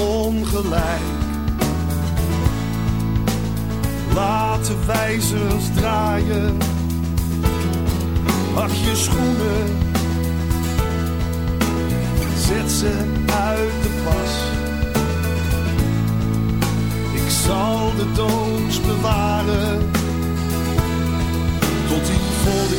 Ongelijk. Laat de wijzers draaien. Ach je schoenen. Zet ze uit de pas. Ik zal de doos bewaren. Tot die vol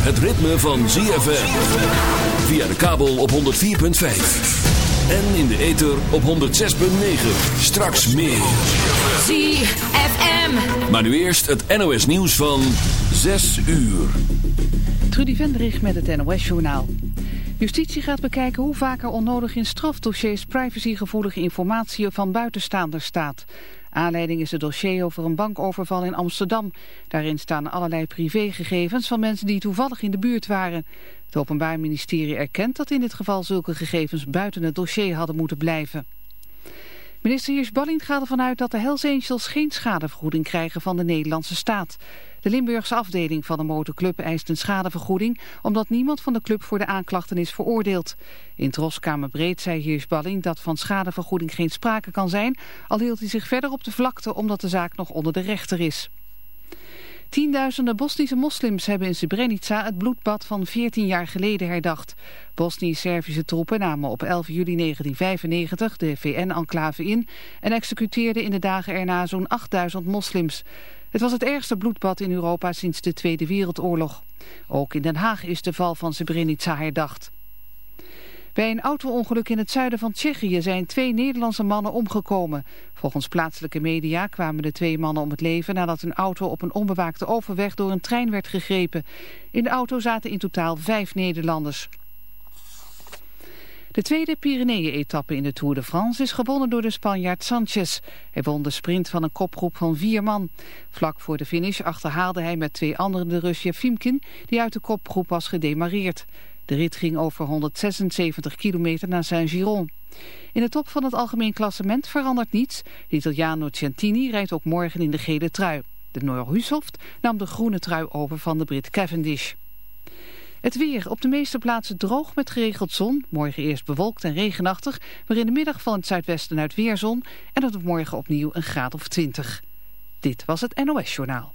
Het ritme van ZFM. Via de kabel op 104.5. En in de ether op 106.9. Straks meer. ZFM. Maar nu eerst het NOS nieuws van 6 uur. Trudy Vendrich met het NOS-journaal. Justitie gaat bekijken hoe vaak er onnodig in strafdossiers privacygevoelige informatie van buitenstaanders staat. Aanleiding is het dossier over een bankoverval in Amsterdam. Daarin staan allerlei privégegevens van mensen die toevallig in de buurt waren. Het Openbaar Ministerie erkent dat in dit geval zulke gegevens buiten het dossier hadden moeten blijven. Minister Heers-Ballin gaat ervan uit dat de Hells Angels geen schadevergoeding krijgen van de Nederlandse staat. De Limburgse afdeling van de motorclub eist een schadevergoeding omdat niemand van de club voor de aanklachten is veroordeeld. In Troskamerbreed zei Heers-Ballin dat van schadevergoeding geen sprake kan zijn, al hield hij zich verder op de vlakte omdat de zaak nog onder de rechter is. Tienduizenden Bosnische moslims hebben in Srebrenica het bloedbad van 14 jaar geleden herdacht. Bosnisch-Servische troepen namen op 11 juli 1995 de VN-enclave in en executeerden in de dagen erna zo'n 8000 moslims. Het was het ergste bloedbad in Europa sinds de Tweede Wereldoorlog. Ook in Den Haag is de val van Srebrenica herdacht. Bij een auto-ongeluk in het zuiden van Tsjechië zijn twee Nederlandse mannen omgekomen. Volgens plaatselijke media kwamen de twee mannen om het leven nadat een auto op een onbewaakte overweg door een trein werd gegrepen. In de auto zaten in totaal vijf Nederlanders. De tweede Pyreneeën-etappe in de Tour de France is gewonnen door de Spanjaard Sanchez. Hij won de sprint van een kopgroep van vier man. Vlak voor de finish achterhaalde hij met twee anderen de Rus Jefimkin, die uit de kopgroep was gedemareerd. De rit ging over 176 kilometer naar Saint-Giron. In de top van het algemeen klassement verandert niets. De Italiano Centini rijdt ook morgen in de gele trui. De Noor Hushoft nam de groene trui over van de Brit Cavendish. Het weer. Op de meeste plaatsen droog met geregeld zon. Morgen eerst bewolkt en regenachtig. Maar in de middag van het zuidwesten uit weer zon. En wordt morgen opnieuw een graad of 20. Dit was het NOS Journaal.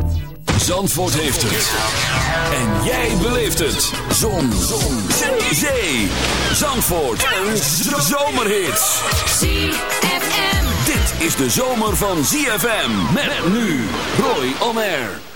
Zandvoort heeft het. En jij beleeft het. Zon. Zon. Zee. Zandvoort. Een zomerhit. ZFM. Dit is de zomer van ZFM. Met nu Roy On Air.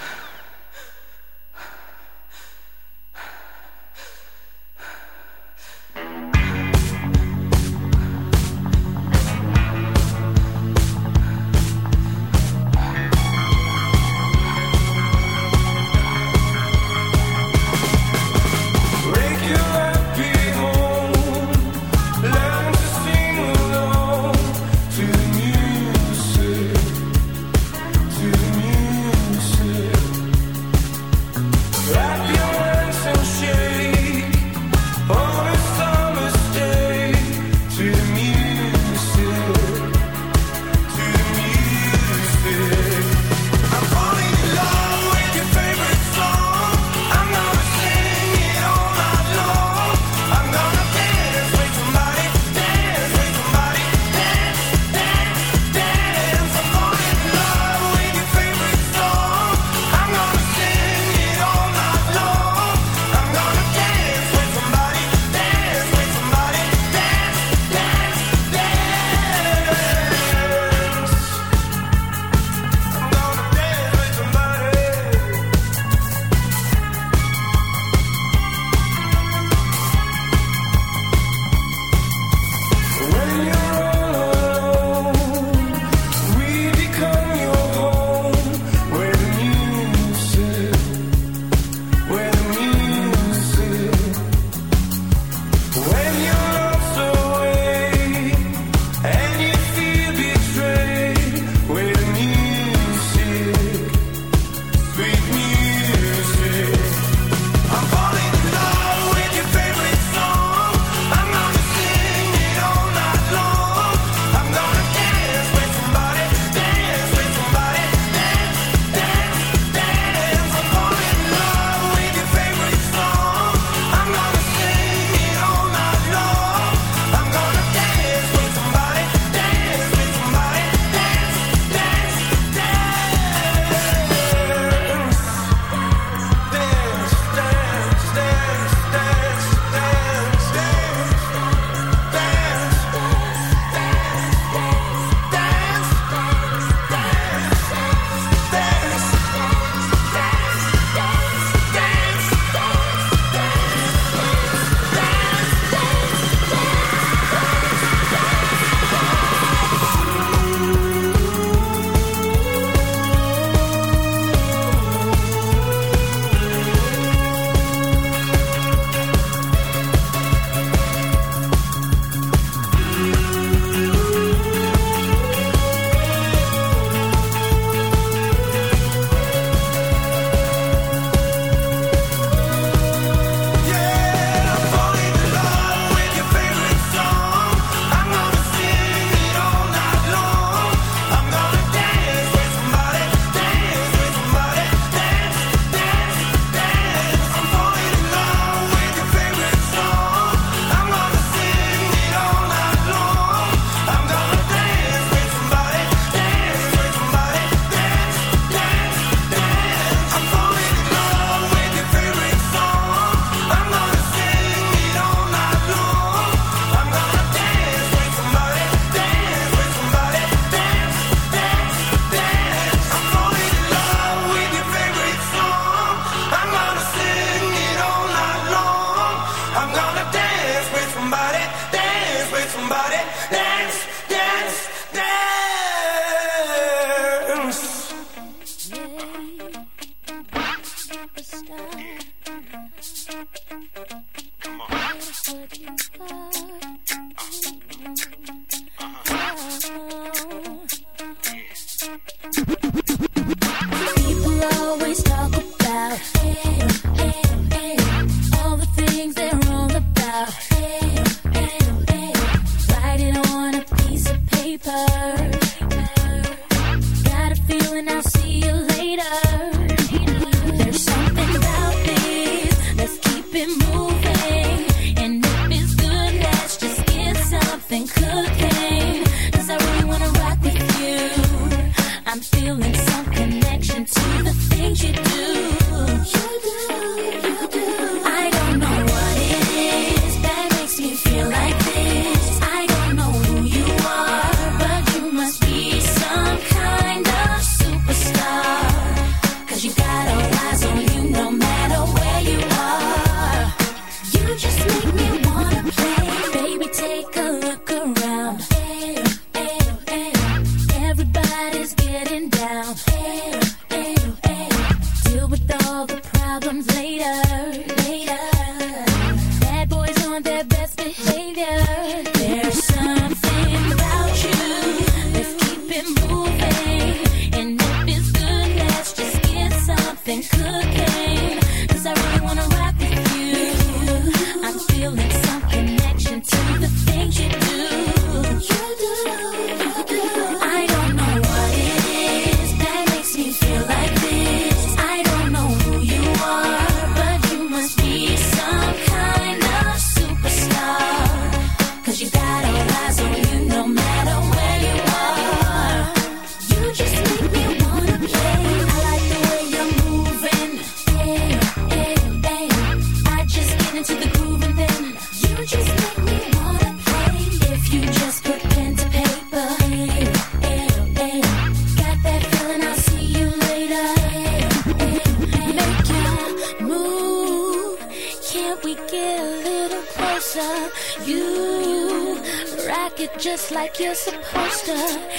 you're supposed to.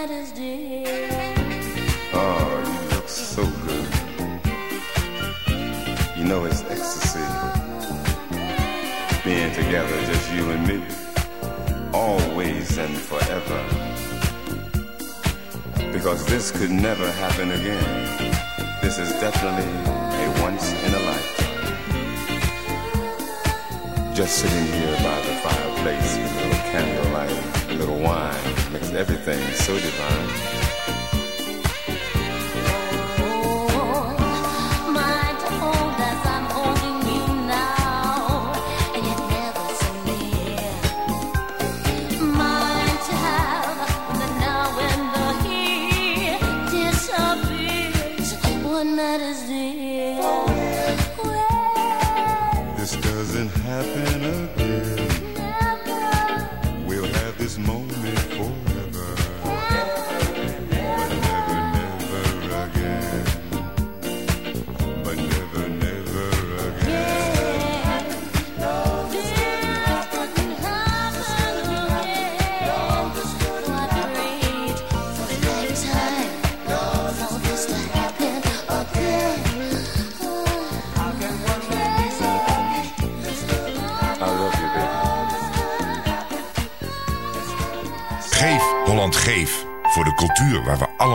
letters, dear. Oh, you look so good. You know it's ecstasy. Being together, just you and me. Always and forever. Because this could never happen again. This is definitely a once in a lifetime. Just sitting here by the fireplace, a little candlelight, a little wine. Geef.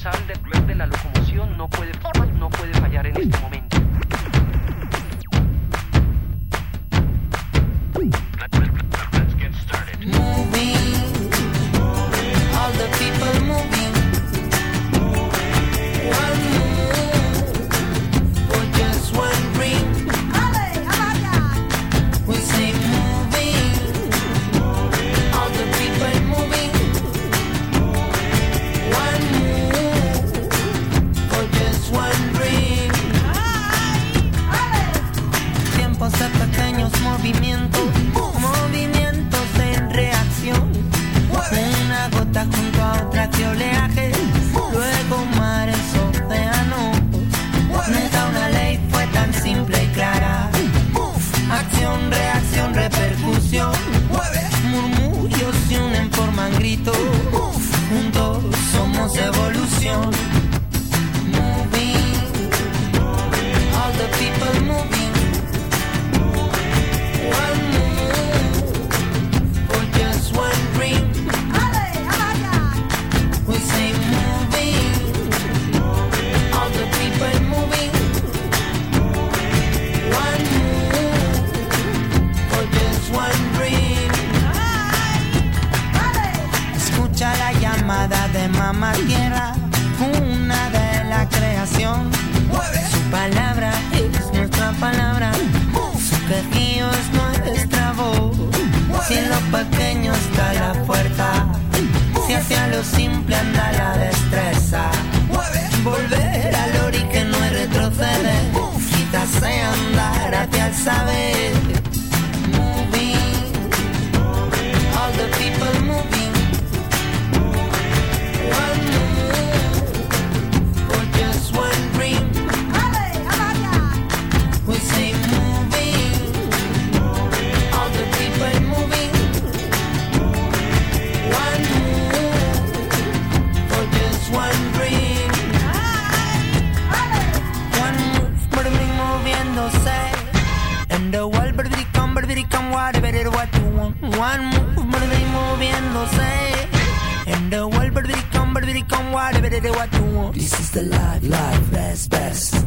universal del de la locomoción no puede, no puede fallar en este momento. Si hacia lo simple anda la destreza. Mueve, volver al ori que no retrocede. Quizás sea andar hacia el saber. they what you want. This is the life, life, best, best.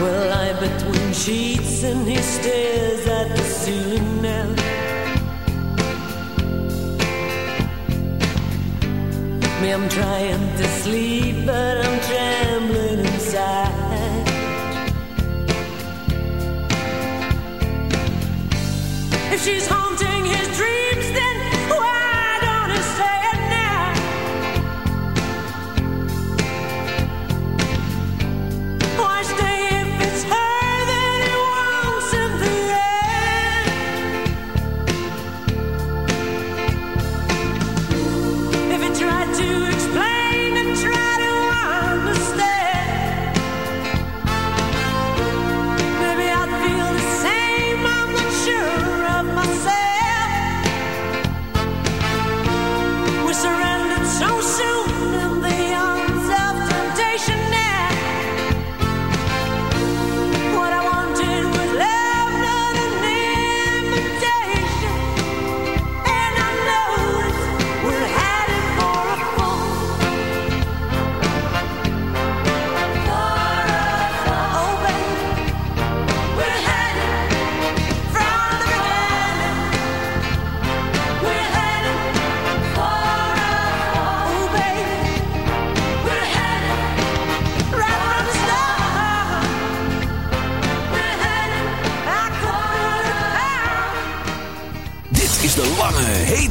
Well, lie between sheets and he stares at the ceiling now. Me, I'm trying to sleep, but I'm trembling inside. If she's home.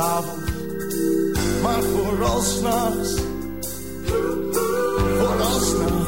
s'avonds, maar vooralsnacht, Vooralsnachts.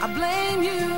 I blame you.